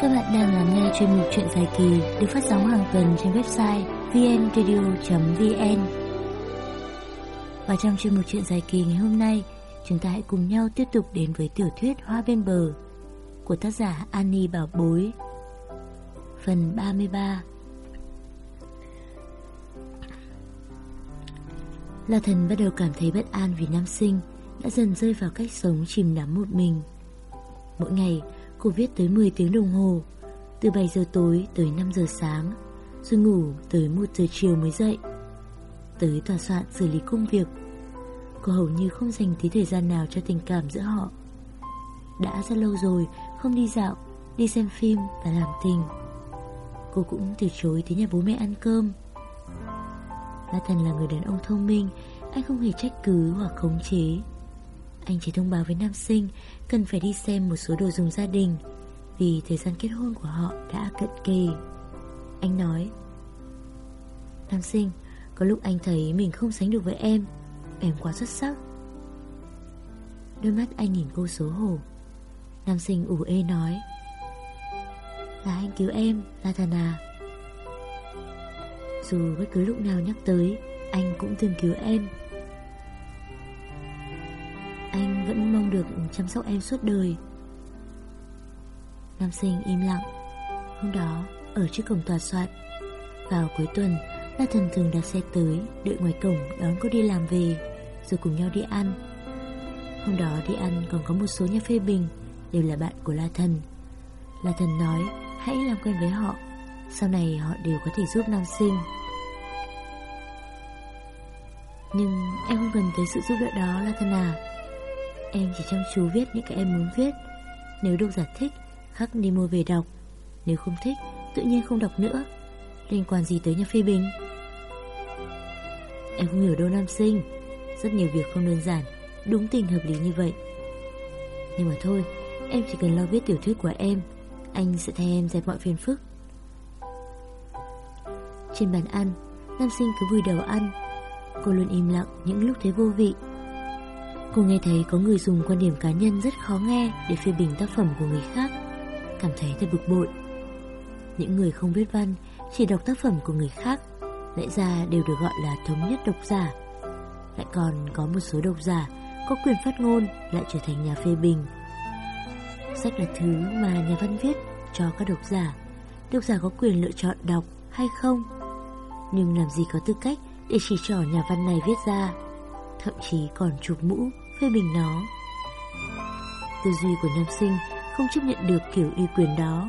Các bạn đang lắng nghe chuyên mục chuyện dài kỳ được phát sóng hàng tuần trên website vnradio.vn Và trong chuyên mục chuyện dài kỳ ngày hôm nay, chúng ta hãy cùng nhau tiếp tục đến với tiểu thuyết Hoa bên bờ của tác giả Annie Bảo Bối. Phần 33 La Thần bắt đầu cảm thấy bất an vì nam sinh đã dần rơi vào cách sống chìm đắm một mình. Mỗi ngày, cô viết tới 10 tiếng đồng hồ, từ 7 giờ tối tới 5 giờ sáng, rồi ngủ tới 1 giờ chiều mới dậy. Tới tòa soạn xử lý công việc, cô hầu như không dành tí thời gian nào cho tình cảm giữa họ. Đã rất lâu rồi không đi dạo, đi xem phim và làm tình. Cô cũng từ chối tới nhà bố mẹ ăn cơm. La Thần là người đàn ông thông minh, anh không hề trách cứ hoặc khống chế. Anh chỉ thông báo với nam sinh cần phải đi xem một số đồ dùng gia đình vì thời gian kết hôn của họ đã cận kề. Anh nói Nam sinh, có lúc anh thấy mình không sánh được với em, em quá xuất sắc. Đôi mắt anh nhìn cô xấu hổ. Nam sinh ủ ê nói Là anh cứu em, là thần à. Dù bất cứ lúc nào nhắc tới, anh cũng từng cứu em. Anh vẫn mong được chăm sóc em suốt đời. Nam sinh im lặng. Hôm đó, ở trước cổng tòa soạn, Vào cuối tuần, La Thần thường đặt xe tới, Đợi ngoài cổng đón cô đi làm về, Rồi cùng nhau đi ăn. Hôm đó đi ăn còn có một số nhà phê bình, Đều là bạn của La Thần. La Thần nói, hãy làm quen với họ, Sau này họ đều có thể giúp nam sinh. Nhưng em không cần tới sự giúp đỡ đó, La Thần à. Em chỉ chăm chú viết những cái em muốn viết. Nếu độc giả thích Khắc đi mua về đọc. Nếu không thích, tự nhiên không đọc nữa. Liên quan gì tới nhà phê bình? Em không hiểu đâu nam sinh. Rất nhiều việc không đơn giản, Đúng tình hợp lý như vậy. Nhưng mà thôi, Em chỉ cần lo viết tiểu thuyết của em, Anh sẽ thay em dẹp mọi phiền phức. Trên bàn ăn, Nam sinh cứ vùi đầu ăn. Cô luôn im lặng những lúc thấy vô vị. Cô nghe thấy có người dùng quan điểm cá nhân rất khó nghe để phê bình tác phẩm của người khác, cảm thấy thật bực bội. Những người không viết văn, chỉ đọc tác phẩm của người khác, lẽ ra đều được gọi là thống nhất độc giả. Lại còn có một số độc giả có quyền phát ngôn lại trở thành nhà phê bình. Sách là thứ mà nhà văn viết cho các độc giả. Độc giả có quyền lựa chọn đọc hay không. Nhưng làm gì có tư cách để chỉ trỏ nhà văn này viết ra thậm chí còn chụp mũ, phê bình nó. Tư duy của nam sinh không chấp nhận được kiểu uy quyền đó.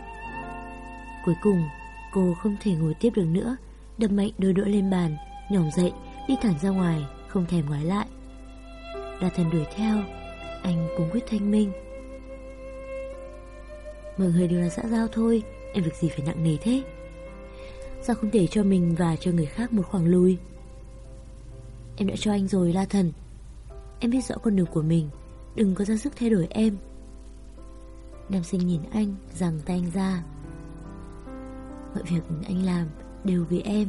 Cuối cùng, cô không thể ngồi tiếp được nữa, đập mạnh đôi đũa lên bàn, nhỏng dậy, đi thẳng ra ngoài, không thèm ngoái lại. Đa thần đuổi theo, anh cũng quyết thanh minh. Mọi người đều là xã giao thôi, em việc gì phải nặng nề thế? Sao không để cho mình và cho người khác một khoảng lùi? Em đã cho anh rồi La Thần Em biết rõ con đường của mình. Đừng có ra sức thay đổi em. Nam sinh nhìn anh Rằng tay anh ra. Mọi việc anh làm đều vì em.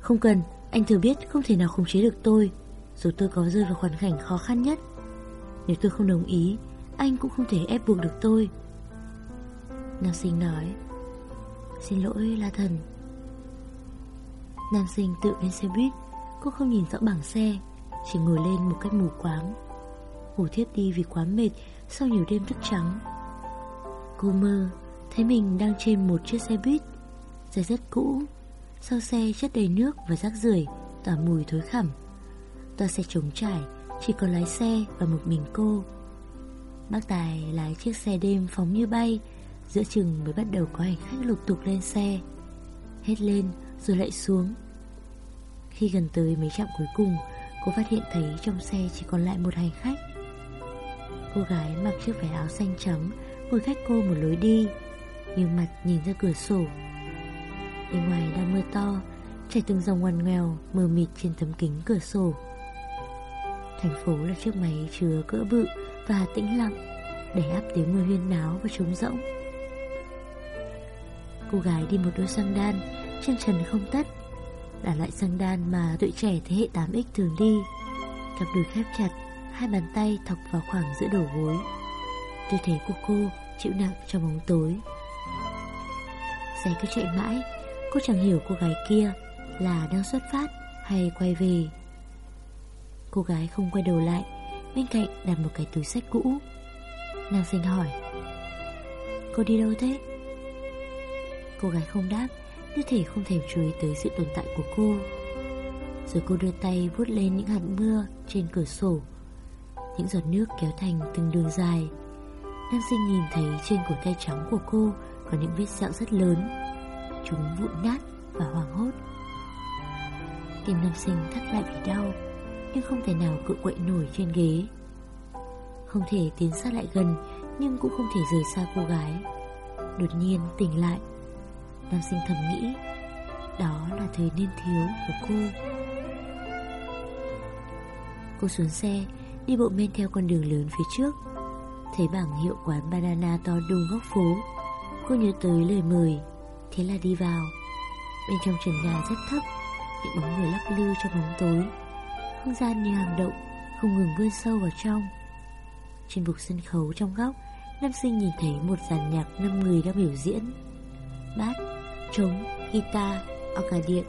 Không cần, Anh thừa biết không thể nào khống chế được tôi. Dù tôi có rơi vào hoàn cảnh khó khăn nhất, Nếu tôi không đồng ý, Anh cũng không thể ép buộc được tôi. Nam sinh nói, Xin lỗi, La Thần. Nam sinh tự lên xe buýt, Cô không nhìn rõ bảng xe. Chỉ ngồi lên một cách mù quáng. Ngủ thiếp đi vì quá mệt Sau nhiều đêm thức trắng. Cô mơ, Thấy mình đang trên một chiếc xe buýt, Xe rất cũ. Sau xe chất đầy nước và rác rưởi, Tỏa mùi thối khẩm. Toa xe trống trải, Chỉ có lái xe và một mình cô. Bác Tài lái chiếc xe đêm phóng như bay, Giữa chừng mới bắt đầu có hành khách lục tục lên xe. Hết lên rồi lại xuống. Khi gần tới mấy trạm cuối cùng Cô phát hiện thấy trong xe chỉ còn lại một hành khách. Cô gái mặc chiếc váy áo xanh trắng, Ngồi cách cô một lối đi Nhưng mặt nhìn ra cửa sổ. Bên ngoài đang mưa to Chảy từng dòng ngoằn ngoèo, Mờ mịt trên tấm kính cửa sổ. Thành phố là chiếc máy chứa cỡ bự Và tĩnh lặng, Để áp tiếng mưa huyên náo và trống rỗng. Cô gái đi một đôi xăng đan, chân trần không tất. Là loại xăng đan mà tụi trẻ thế hệ 8X thường đi Cặp đùi khép chặt Hai bàn tay thọc vào khoảng giữa đầu gối Tư thế của cô chịu nặng trong bóng tối. Giày cứ chạy mãi, cô chẳng hiểu cô gái kia là đang xuất phát hay quay về. Cô gái không quay đầu lại, bên cạnh đặt một cái túi sách cũ. nàng sinh hỏi, cô đi đâu thế? Cô gái không đáp, như thể không thèm chú ý tới sự tồn tại của cô. Rồi cô đưa tay vuốt lên những hạt mưa trên cửa sổ. Những giọt nước kéo thành từng đường dài. Nam sinh nhìn thấy trên cổ tay trắng của cô Có những vết sẹo rất lớn. Chúng vụn nát và hoảng hốt. Tim nam sinh thắt lại vì đau, Nhưng không thể nào cự quậy nổi trên ghế. Không thể tiến sát lại gần, Nhưng cũng không thể rời xa cô gái. Đột nhiên tỉnh lại. Nam sinh thầm nghĩ Đó là thời niên thiếu của cô. Cô xuống xe Đi bộ men theo con đường lớn phía trước. Thấy bảng hiệu quán banana to đùng góc phố. Cô nhớ tới lời mời Thế là đi vào. Bên trong trần nhà rất thấp Những bóng người lắc lư trong bóng tối. Không gian như hàng động Không ngừng vươn sâu vào trong. Trên bục sân khấu trong góc Nam sinh nhìn thấy một dàn nhạc năm người đang biểu diễn. Bát, trống, guitar, organ điện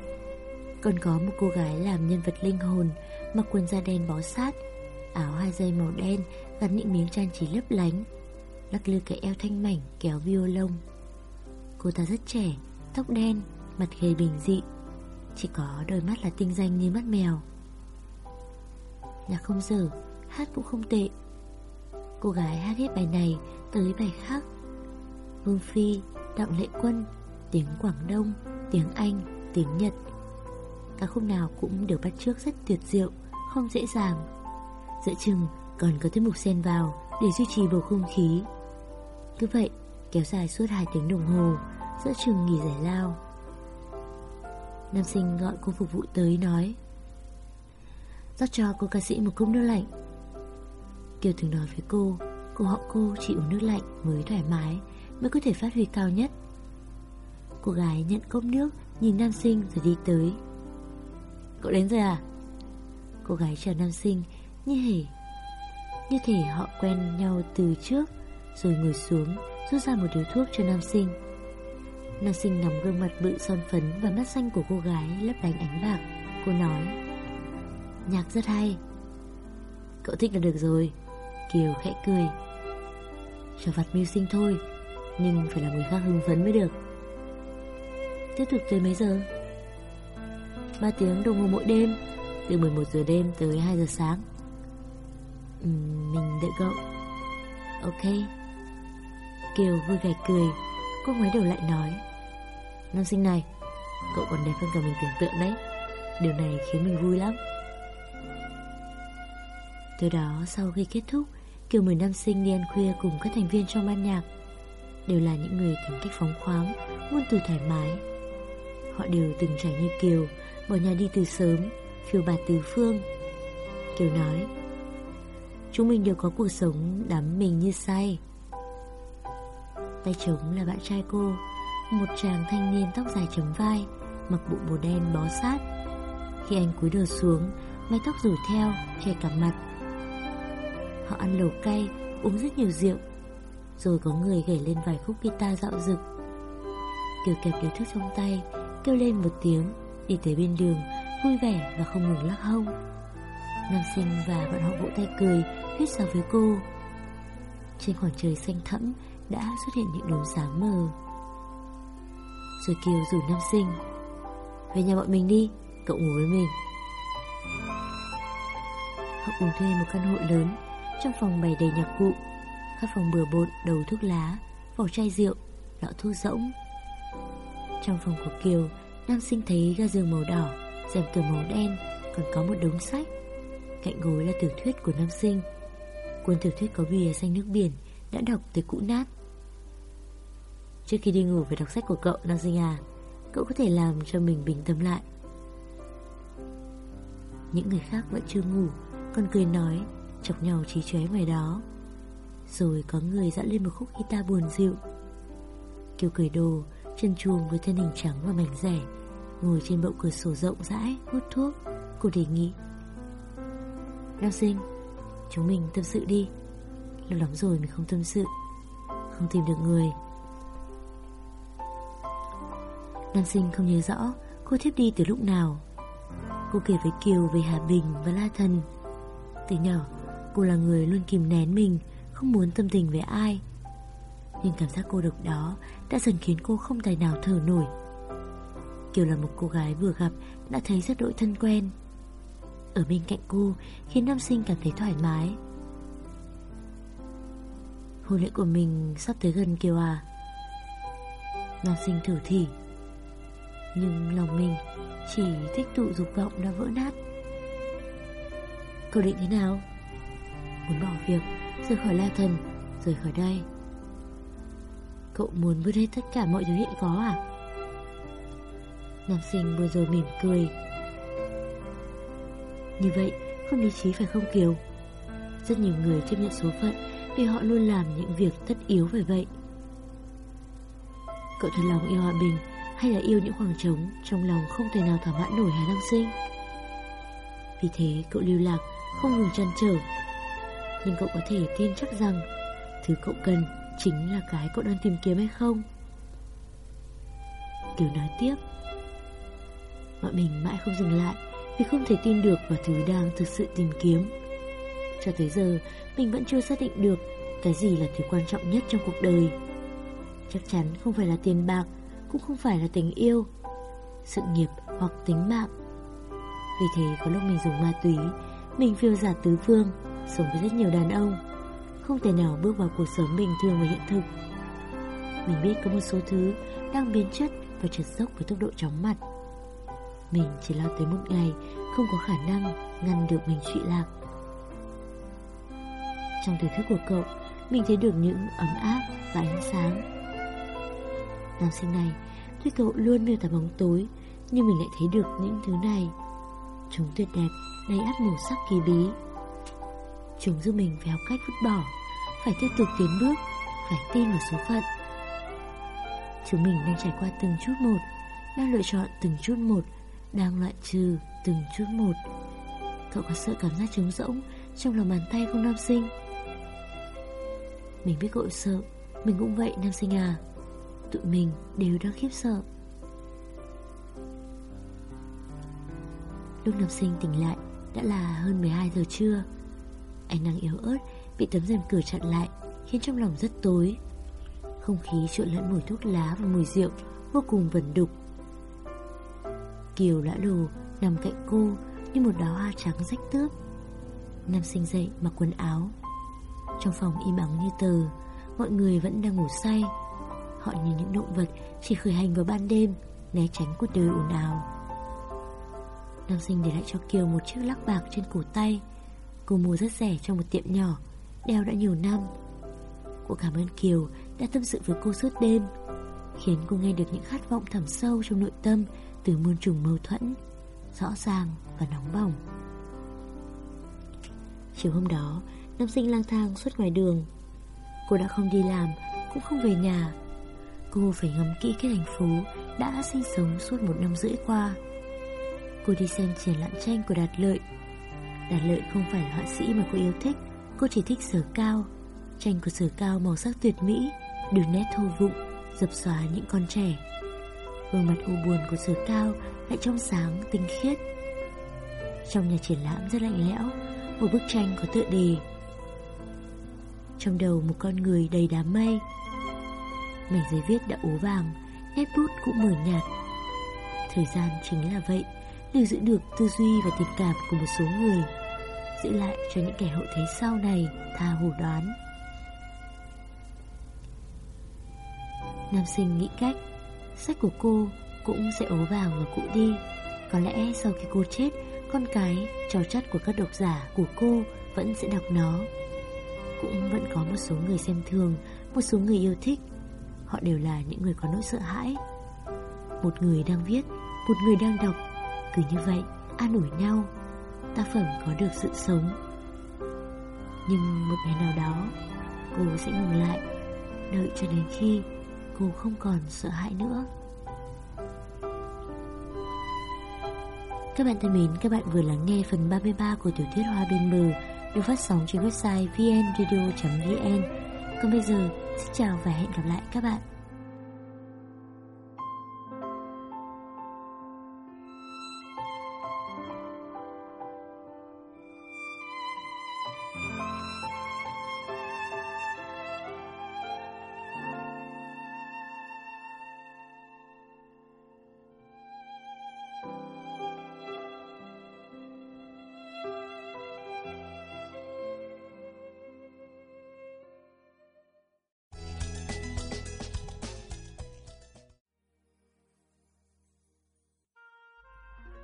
Còn có một cô gái làm nhân vật linh hồn Mặc quần da đen bó sát Áo hai dây màu đen Gắn những miếng trang trí lấp lánh Lắc lư cái eo thanh mảnh kéo violon. Cô ta rất trẻ Tóc đen, mặt gầy bình dị Chỉ có đôi mắt là tinh danh như mắt mèo. Nhạc không dở Hát cũng không tệ. Cô gái hát hết bài này Tới bài khác. Vương Phi, Đặng Lệ Quân Tiếng Quảng Đông, tiếng Anh, tiếng Nhật. Các khúc nào cũng đều bắt trước rất tuyệt diệu Không dễ dàng. Giữa chừng còn có tiết mục xen vào Để duy trì bầu không khí. Cứ vậy kéo dài suốt 2 tiếng đồng hồ Giữa chừng nghỉ giải lao. Nam sinh gọi cô phục vụ tới nói rót cho cô ca sĩ một cốc nước lạnh. Kiều thường nói với cô Cô họ cô chỉ uống nước lạnh mới thoải mái Mới có thể phát huy cao nhất. Cô gái nhận cốc nước, Nhìn nam sinh rồi đi tới. Cậu đến rồi à? Cô gái chào nam sinh, Như hề, Như thể họ quen nhau từ trước, Rồi ngồi xuống, Rút ra một điếu thuốc cho nam sinh. Nam sinh nắm gương mặt bự son phấn Và mắt xanh của cô gái lấp lánh ánh bạc. Cô nói, Nhạc rất hay. Cậu thích là được rồi. Kiều khẽ cười. Trở vặt mưu sinh thôi, Nhưng phải là người khác hưng phấn mới được. Tiếp tục tới mấy giờ? 3 tiếng đồng hồ mỗi đêm Từ 11 giờ đêm tới 2 giờ sáng. Ừ, Mình đợi cậu. Ok. Kiều vui vẻ cười Cô ngoái đầu lại nói. Nam sinh này Cậu còn đẹp hơn cả mình tưởng tượng đấy. Điều này khiến mình vui lắm. Từ đó sau khi kết thúc Kiều mời nam sinh đi ăn khuya cùng các thành viên trong ban nhạc Đều là những người tính cách phóng khoáng Ngôn từ thoải mái. Họ đều từng trải như Kiều, Bỏ nhà đi từ sớm, Phiêu bạt từ phương. Kiều nói, Chúng mình đều có cuộc sống đắm mình như say. Tay trống là bạn trai cô, Một chàng thanh niên tóc dài chấm vai, Mặc bộ bồ đen bó sát. Khi anh cúi đầu xuống, Mái tóc rủ theo, che cả mặt. Họ ăn lẩu cay, Uống rất nhiều rượu, Rồi có người gảy lên vài khúc guitar dạo rực. Kiều kẹp điếu thuốc trong tay Kêu lên một tiếng, Đi tới bên đường, Vui vẻ và không ngừng lắc hông Nam sinh và bọn họ vỗ tay cười Hít vào với cô. Trên khoảng trời xanh thẫm, Đã xuất hiện những đốm sáng mờ. Rồi Kiều rủ Nam sinh, Về nhà bọn mình đi, Cậu ngủ với mình. Họ cùng thuê một căn hộ lớn, Trong phòng bày đầy nhạc cụ, Các phòng bừa bộn, đầu thuốc lá, Vỏ chai rượu, Lọ thuốc rỗng. Trong phòng của Kiều Nam sinh thấy ga giường màu đỏ, rèm cửa màu đen, Còn có một đống sách. Cạnh gối là tiểu thuyết của Nam sinh. Cuốn tiểu thuyết có bìa xanh nước biển Đã đọc tới cũ nát. Trước khi đi ngủ phải đọc sách của cậu Nam sinh à. Cậu có thể làm cho mình bình tâm lại. Những người khác vẫn chưa ngủ Còn cười nói, Chọc nhau trí chóe ngoài đó. Rồi có người dã lên một khúc guitar buồn dịu. Kiều cười đồ Chân chuồng với thân hình trắng và mảnh rẻ, Ngồi trên bậu cửa sổ rộng rãi, Hút thuốc, Cô đề nghị. Nam sinh, Chúng mình tâm sự đi. Lâu lắm rồi mình không tâm sự, không tìm được người. Nam sinh không nhớ rõ cô thiếp đi từ lúc nào. Cô kể với Kiều về Hà Bình và La Thần. Từ nhỏ, cô là người luôn kìm nén mình, Không muốn tâm tình với ai. Nhưng cảm giác cô độc đó Đã dần khiến cô không tài nào thở nổi. Kiều là một cô gái vừa gặp Đã thấy rất đội thân quen. Ở bên cạnh cô, Khiến nam sinh cảm thấy thoải mái. Hôn lễ của mình sắp tới gần Kiều à? Nam sinh thử thỉ. Nhưng lòng mình Chỉ thích tụ dục vọng đã vỡ nát. Cậu định thế nào? Muốn bỏ việc, Rời khỏi la thần, Rời khỏi đây. Cậu muốn vứt hết tất cả mọi thứ hiện có à? Nam sinh vừa rồi mỉm cười. Như vậy, không lý trí phải không Kiều? Rất nhiều người chấp nhận số phận Vì họ luôn làm những việc tất yếu phải vậy. Cậu thật lòng yêu hòa bình Hay là yêu những khoảng trống Trong lòng không thể nào thỏa mãn nổi Hà Nam sinh? Vì thế, cậu lưu lạc, Không ngừng chăn trở. Nhưng cậu có thể tin chắc rằng Thứ cậu cần chính là cái cậu đang tìm kiếm hay không? Kiều nói tiếp. Bọn mình mãi không dừng lại Vì không thể tin được vào thứ đang thực sự tìm kiếm. Cho tới giờ, Mình vẫn chưa xác định được Cái gì là thứ quan trọng nhất trong cuộc đời. Chắc chắn không phải là tiền bạc, Cũng không phải là tình yêu, Sự nghiệp hoặc tính mạng. Vì thế có lúc mình dùng ma túy, Mình phiêu giả tứ phương, Sống với rất nhiều đàn ông. Không thể nào bước vào cuộc sống bình thường và hiện thực. Mình biết có một số thứ Đang biến chất và trượt dốc với tốc độ chóng mặt. Mình chỉ lo tới một ngày Không có khả năng ngăn được mình trụy lạc. Trong thời thức của cậu, Mình thấy được những ấm áp và ánh sáng. Nam sinh này, Tuy cậu luôn miêu tả bóng tối, Nhưng mình lại thấy được những thứ này. Chúng tuyệt đẹp, Đầy áp màu sắc kỳ bí. Chúng giúp mình phải học cách vứt bỏ Phải tiếp tục tiến bước Phải tin vào số phận Chúng mình đang trải qua từng chút một Đang lựa chọn từng chút một đang loại trừ từng chút một. Cậu có sợ cảm giác trống rỗng trong lòng bàn tay không nam sinh? Mình biết cậu sợ, mình cũng vậy nam sinh à. Tụi mình đều đang khiếp sợ. Lúc nam sinh tỉnh lại đã là hơn 12 giờ trưa. Ánh nắng yếu ớt bị tấm rèm cửa chặn lại khiến trong lòng rất tối. Không khí trộn lẫn mùi thuốc lá và mùi rượu vô cùng vẩn đục Kiều lã lù nằm cạnh cô như một đóa hoa trắng rách tước. Nam sinh dậy mặc quần áo. Trong phòng im ắng như tờ, mọi người vẫn đang ngủ say. Họ như những động vật chỉ khởi hành vào ban đêm, né tránh cuộc đời ồn ào. Nam sinh để lại cho Kiều một chiếc lắc bạc trên cổ tay. Cô mua rất rẻ trong một tiệm nhỏ, đeo đã nhiều năm. Cô cảm ơn Kiều đã tâm sự với cô suốt đêm, khiến cô nghe được những khát vọng thẳm sâu trong nội tâm từ muôn trùng mâu thuẫn Rõ ràng và nóng bỏng. Chiều hôm đó Nam sinh lang thang suốt ngoài đường. Cô đã không đi làm Cũng không về nhà. Cô phải ngắm kỹ cái thành phố Đã sinh sống suốt một năm rưỡi qua. Cô đi xem triển lãm tranh của Đạt Lợi Đạt Lợi không phải là họa sĩ mà cô yêu thích. Cô chỉ thích sở cao. Tranh của sở cao màu sắc tuyệt mỹ Đường nét thô vụng, Dập xóa những con trẻ. Gương mặt u buồn của sở cao Lại trong sáng, tinh khiết. Trong nhà triển lãm rất lạnh lẽo, Một bức tranh có tựa đề. Trong đầu một con người đầy đám mây. Mảnh giấy viết đã ố vàng, Nét bút cũng mờ nhạt. Thời gian chính là vậy đều giữ được tư duy và tình cảm của một số người Giữ lại cho những kẻ hậu thế sau này Tha hồ đoán. Nam sinh nghĩ cách Sách của cô cũng sẽ ố vào và cũ đi. Có lẽ sau khi cô chết Con cái, trò chất của các độc giả của cô Vẫn sẽ đọc nó. Cũng vẫn có một số người xem thường Một số người yêu thích. Họ đều là những người có nỗi sợ hãi. Một người đang viết Một người đang đọc cứ như vậy, an ủi nhau ta phẩm có được sự sống Nhưng một ngày nào đó Cô sẽ ngừng lại Đợi cho đến khi cô không còn sợ hãi nữa Các bạn thân mến, các bạn vừa lắng nghe phần 33 của tiểu thuyết Hoa bên bờ được phát sóng trên website vnradio.vn. Còn bây giờ, Xin chào và hẹn gặp lại các bạn.